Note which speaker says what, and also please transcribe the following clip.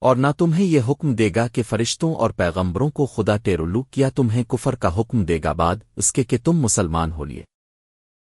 Speaker 1: اور نہ تمہیں یہ حکم دے گا کہ فرشتوں اور پیغمبروں کو خدا ٹیرولو کیا تمہیں کفر کا حکم دے گا بعد اس کے کہ تم مسلمان ہو لیے۔